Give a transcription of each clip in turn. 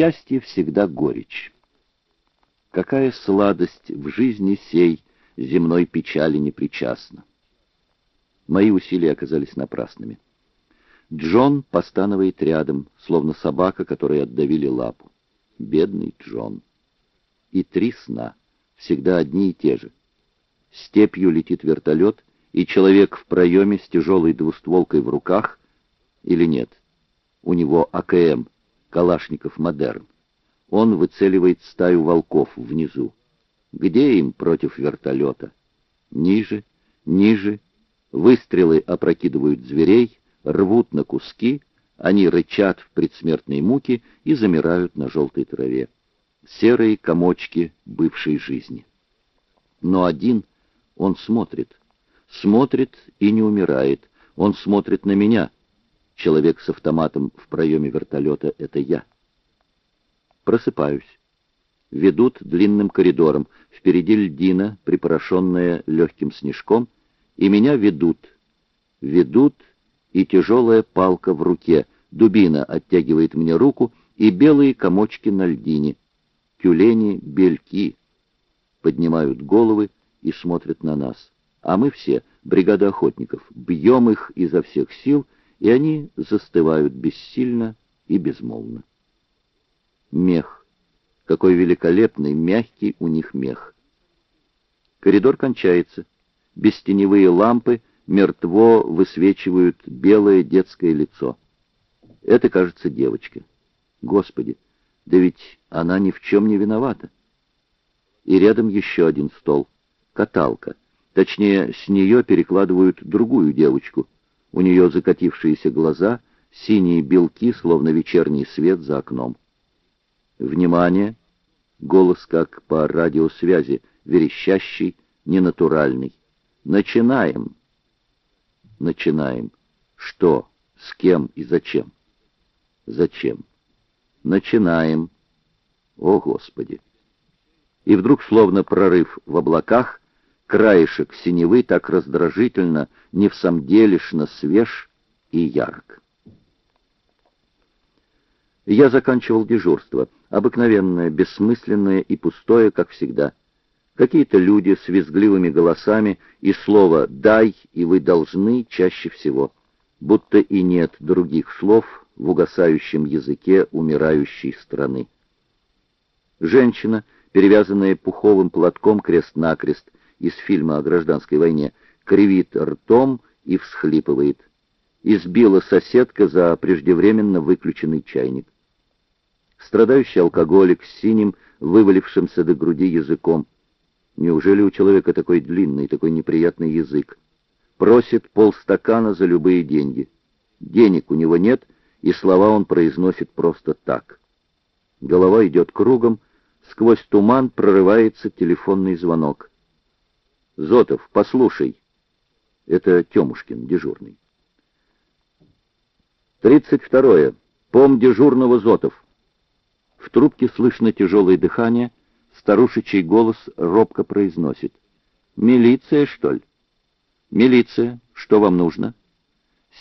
счастье всегда горечь. Какая сладость в жизни сей земной печали не причастна. Мои усилия оказались напрасными. Джон постанывает рядом, словно собака, которой отдавили лапу. Бедный Джон. И три сна, всегда одни и те же. Степью летит вертолет, и человек в проеме с тяжелой двустволкой в руках, или нет, у него АКМ, Калашников Модерн. Он выцеливает стаю волков внизу. Где им против вертолета? Ниже, ниже. Выстрелы опрокидывают зверей, рвут на куски, они рычат в предсмертной муке и замирают на желтой траве. Серые комочки бывшей жизни. Но один, он смотрит. Смотрит и не умирает. Он смотрит на меня. Человек с автоматом в проеме вертолета — это я. Просыпаюсь. Ведут длинным коридором. Впереди льдина, припорошенная легким снежком, и меня ведут. Ведут, и тяжелая палка в руке. Дубина оттягивает мне руку, и белые комочки на льдине. Тюлени, бельки. Поднимают головы и смотрят на нас. А мы все, бригада охотников, бьем их изо всех сил, и они застывают бессильно и безмолвно. Мех. Какой великолепный, мягкий у них мех. Коридор кончается. Бестеневые лампы мертво высвечивают белое детское лицо. Это, кажется, девочка. Господи, да ведь она ни в чем не виновата. И рядом еще один стол. Каталка. Точнее, с нее перекладывают другую девочку. У нее закатившиеся глаза, синие белки, словно вечерний свет за окном. Внимание! Голос как по радиосвязи, верещащий, ненатуральный. Начинаем! Начинаем. Что, с кем и зачем? Зачем? Начинаем. О, Господи! И вдруг, словно прорыв в облаках, краешек синевы так раздражительно, не в самом делешно свеж и ярк. Я заканчивал дежурство, обыкновенное, бессмысленное и пустое, как всегда. Какие-то люди с визгливыми голосами и слово «дай» и «вы должны» чаще всего, будто и нет других слов в угасающем языке умирающей страны. Женщина, перевязанная пуховым платком крест-накрест из фильма о гражданской войне, кривит ртом и всхлипывает. Избила соседка за преждевременно выключенный чайник страдающий алкоголик с синим, вывалившимся до груди языком. Неужели у человека такой длинный, такой неприятный язык? Просит полстакана за любые деньги. Денег у него нет, и слова он произносит просто так. Голова идет кругом, сквозь туман прорывается телефонный звонок. «Зотов, послушай!» Это Темушкин, дежурный. «Тридцать второе. Пом дежурного Зотов». В трубке слышно тяжелое дыхание, старушечий голос робко произносит. «Милиция, что ли?» «Милиция, что вам нужно?»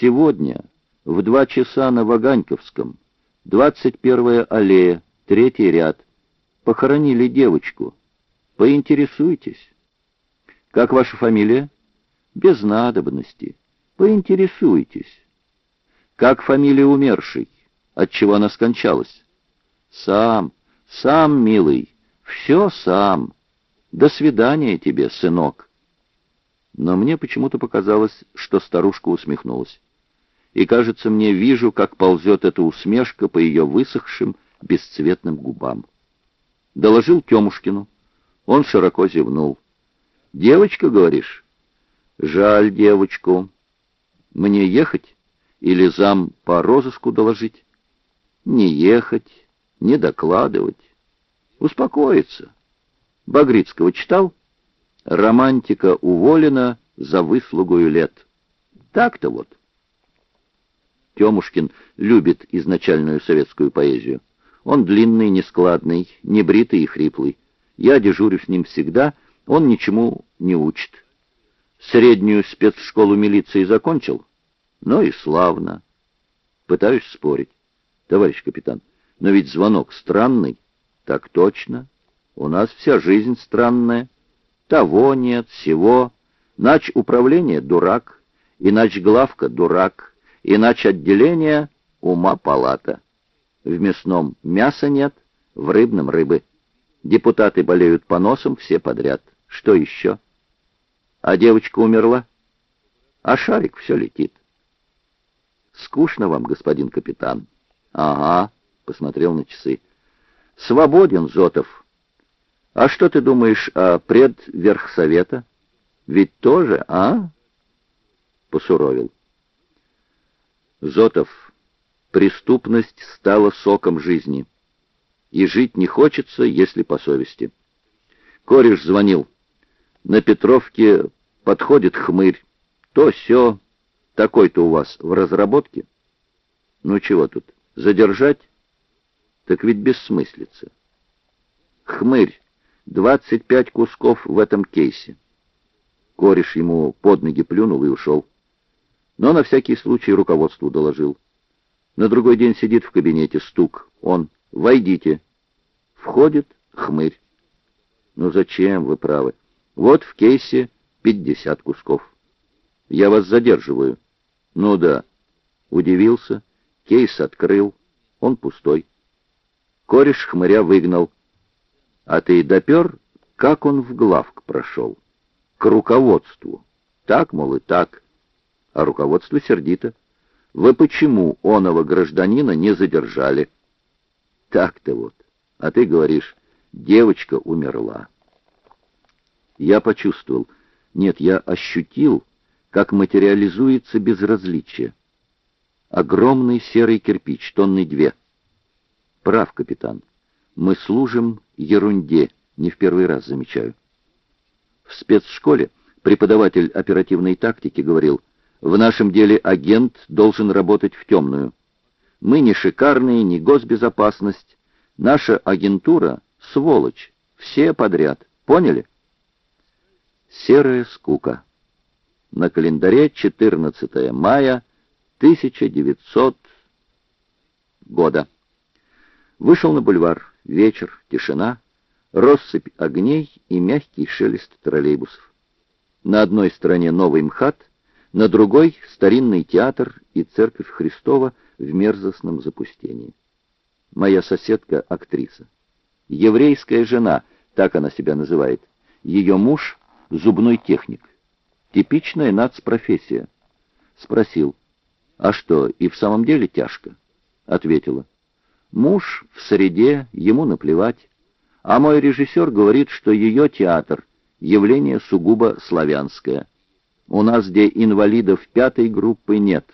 «Сегодня, в два часа на Ваганьковском, 21-я аллея, третий ряд, похоронили девочку. Поинтересуйтесь». «Как ваша фамилия?» «Без надобности. Поинтересуйтесь». «Как фамилия умершей? Отчего она скончалась?» Сам, сам, милый, все сам. До свидания тебе, сынок. Но мне почему-то показалось, что старушка усмехнулась. И, кажется, мне вижу, как ползет эта усмешка по ее высохшим, бесцветным губам. Доложил Темушкину. Он широко зевнул. «Девочка, говоришь?» «Жаль девочку. Мне ехать? Или зам по розыску доложить?» «Не ехать» не докладывать, успокоиться. Багрицкого читал? Романтика уволена за выслугую лет. Так-то вот. Темушкин любит изначальную советскую поэзию. Он длинный, нескладный, небритый и хриплый. Я дежурю с ним всегда, он ничему не учит. Среднюю спецшколу милиции закончил? Ну и славно. Пытаюсь спорить. Товарищ капитан, Но ведь звонок странный. Так точно. У нас вся жизнь странная. Того нет, всего. Нач управление — дурак, иначе главка — дурак, иначе отделение — ума палата. В мясном мяса нет, в рыбном — рыбы. Депутаты болеют поносом все подряд. Что еще? А девочка умерла? А шарик все летит. Скучно вам, господин капитан? Ага, посмотрел на часы. Свободен, Зотов. А что ты думаешь о предверхсовета? Ведь тоже, а? Посуровил. Зотов, преступность стала соком жизни. И жить не хочется, если по совести. Кореш звонил. На Петровке подходит хмырь. То все такой-то у вас в разработке. Ну чего тут, задержать? Так ведь бессмыслица. Хмырь, 25 кусков в этом кейсе. Кореш ему под ноги плюнул и ушел. Но на всякий случай руководству доложил. На другой день сидит в кабинете, стук. Он, войдите. Входит хмырь. Ну зачем, вы правы. Вот в кейсе 50 кусков. Я вас задерживаю. Ну да. Удивился. Кейс открыл. Он пустой. Кореш хмыря выгнал. А ты допер, как он в главк прошел? К руководству. Так, мол, и так. А руководство сердито. Вы почему оного гражданина не задержали? Так-то вот. А ты говоришь, девочка умерла. Я почувствовал, нет, я ощутил, как материализуется безразличие. Огромный серый кирпич, тонны две. Прав, капитан. Мы служим ерунде, не в первый раз замечаю. В спецшколе преподаватель оперативной тактики говорил, в нашем деле агент должен работать в темную. Мы не шикарные, не госбезопасность. Наша агентура — сволочь. Все подряд. Поняли? Серая скука. На календаре 14 мая 1900 года. Вышел на бульвар. Вечер, тишина, россыпь огней и мягкий шелест троллейбусов. На одной стороне новый МХАТ, на другой — старинный театр и церковь Христова в мерзостном запустении. Моя соседка — актриса. Еврейская жена, так она себя называет. Ее муж зубной техник. Типичная нацпрофессия. Спросил, а что, и в самом деле тяжко? Ответила, муж в среде, ему наплевать. А мой режиссер говорит, что ее театр — явление сугубо славянское. У нас, где инвалидов пятой группы нет.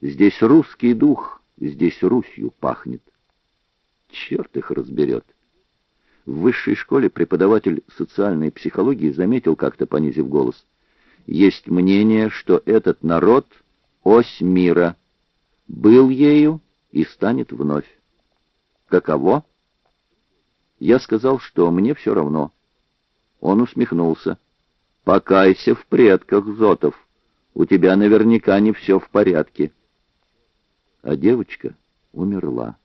Здесь русский дух, здесь Русью пахнет. Черт их разберет. В высшей школе преподаватель социальной психологии заметил как-то, понизив голос, «Есть мнение, что этот народ — ось мира, был ею и станет вновь. Каково?» Я сказал, что мне все равно. Он усмехнулся. «Покайся в предках, Зотов. У тебя наверняка не все в порядке». А девочка умерла.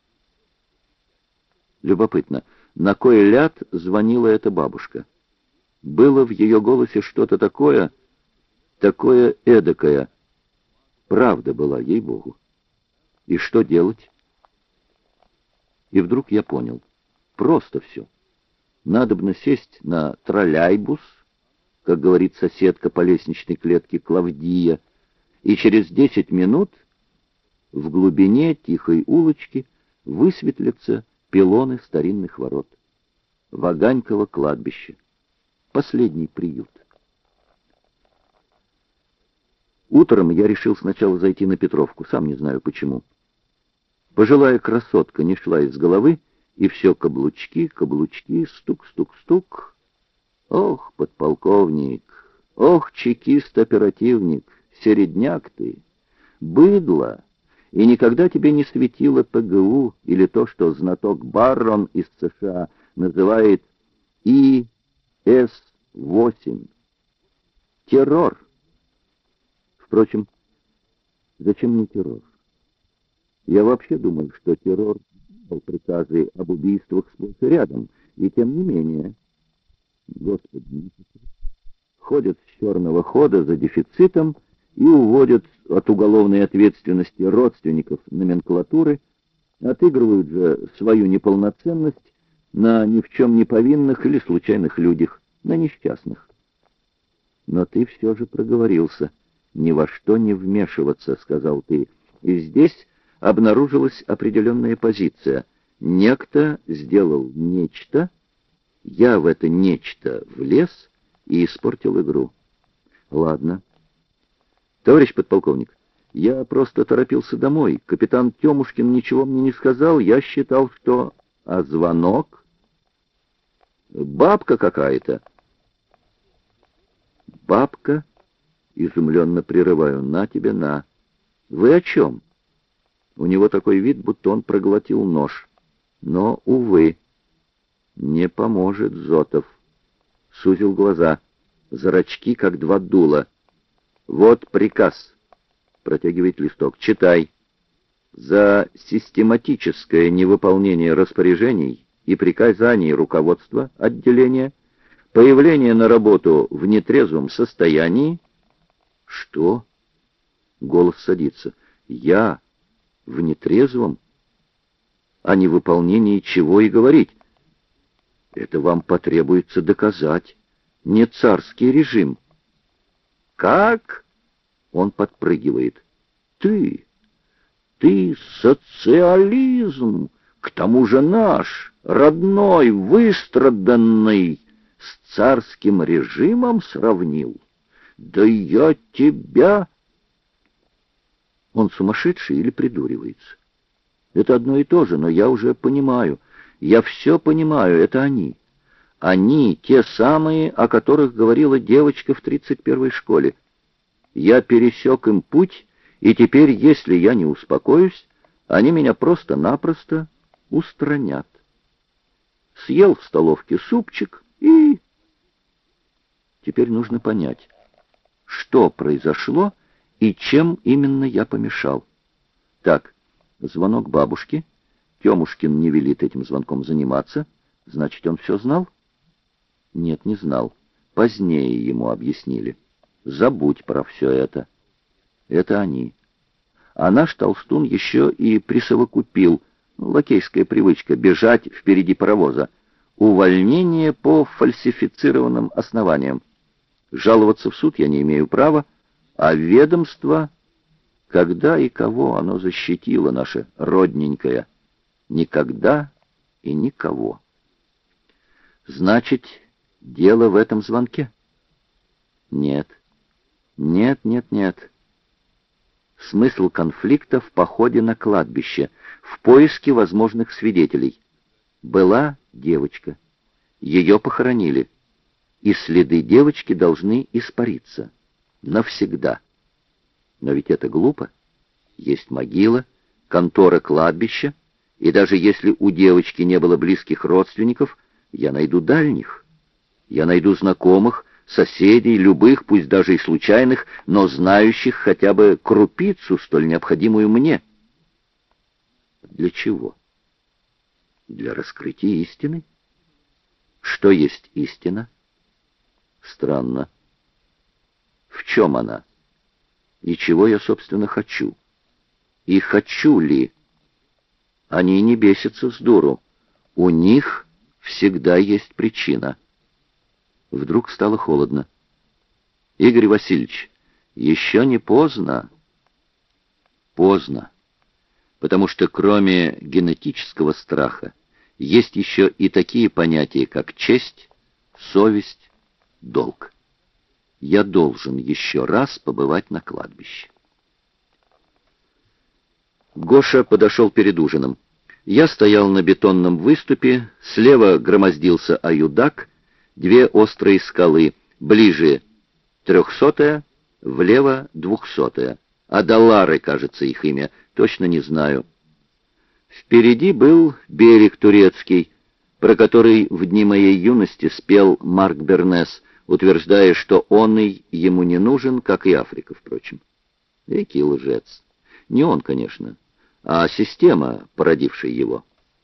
Любопытно, на кой ляд звонила эта бабушка? Было в ее голосе что-то такое, такое эдакое. Правда была, ей-богу. И что делать? И вдруг я понял. Просто все. Надобно сесть на троллейбус, как говорит соседка по лестничной клетке Клавдия, и через десять минут в глубине тихой улочки высветлится пилоны старинных ворот. Ваганьково кладбище. Последний приют. Утром я решил сначала зайти на Петровку, сам не знаю почему. Пожилая красотка не шла из головы, и все каблучки, каблучки, стук-стук-стук. Ох, подполковник, ох, чекист-оперативник, середняк ты, быдло! И никогда тебе не светило ПГУ или то, что знаток Баррон из США называет ИС-8. Террор. Впрочем, зачем мне террор? Я вообще думаю, что террор был приказы об убийствах сплошь и рядом, и тем не менее... Господи, ходят с черного хода за дефицитом и уводят от уголовной ответственности родственников номенклатуры, отыгрывают же свою неполноценность на ни в чем не повинных или случайных людях, на несчастных. Но ты все же проговорился. «Ни во что не вмешиваться», — сказал ты. И здесь обнаружилась определенная позиция. Некто сделал нечто, я в это нечто влез и испортил игру. Ладно. Товарищ подполковник, я просто торопился домой. Капитан Тёмушкин ничего мне не сказал. Я считал, что... А звонок? Бабка какая-то. Бабка? Изумленно прерываю. На тебе, на. Вы о чем? У него такой вид, будто он проглотил нож. Но, увы, не поможет Зотов. Сузил глаза. Зрачки, как два дула. Вот приказ. Протягивает листок. Читай. За систематическое невыполнение распоряжений и приказаний руководства отделения, появление на работу в нетрезвом состоянии, «Что?» Голос садится. «Я? В нетрезвом? О невыполнении чего и говорить? Это вам потребуется доказать. Не царский режим». «Как?» Он подпрыгивает. «Ты! Ты социализм! К тому же наш, родной, выстраданный, с царским режимом сравнил?» Да я тебя... Он сумасшедший или придуривается? Это одно и то же, но я уже понимаю. Я все понимаю, это они. Они, те самые, о которых говорила девочка в 31-й школе. Я пересек им путь, и теперь, если я не успокоюсь, они меня просто-напросто устранят. Съел в столовке супчик и... Теперь нужно понять, что произошло и чем именно я помешал. Так, звонок бабушки. Тёмушкин не велит этим звонком заниматься. Значит, он все знал? Нет, не знал. Позднее ему объяснили. Забудь про все это. Это они. А наш толстун еще и присовокупил, лакейская привычка, бежать впереди паровоза. Увольнение по фальсифицированным основаниям. Жаловаться в суд я не имею права, а ведомство, когда и кого оно защитило, наше родненькое, никогда и никого. Значит, дело в этом звонке? Нет, нет, нет, нет. Смысл конфликта в походе на кладбище, в поиске возможных свидетелей. Была девочка. Ее похоронили и следы девочки должны испариться. Навсегда. Но ведь это глупо. Есть могила, контора кладбища, и даже если у девочки не было близких родственников, я найду дальних. Я найду знакомых, соседей, любых, пусть даже и случайных, но знающих хотя бы крупицу, столь необходимую мне. Для чего? Для раскрытия истины? Что есть истина? Странно. В чем она? И чего я, собственно, хочу? И хочу ли? Они не бесятся с дуру. У них всегда есть причина. Вдруг стало холодно. Игорь Васильевич, еще не поздно. Поздно. Потому что кроме генетического страха есть еще и такие понятия, как честь, совесть, долг. Я должен еще раз побывать на кладбище. Гоша подошел перед ужином. Я стоял на бетонном выступе, слева громоздился аюдак, две острые скалы, ближе трехсотая, влево двухсотая. Адалары, кажется, их имя, точно не знаю. Впереди был берег турецкий, про который в дни моей юности спел Марк Бернес — утверждая, что он и ему не нужен, как и Африка, впрочем. Экий лжец. Не он, конечно, а система, породившая его.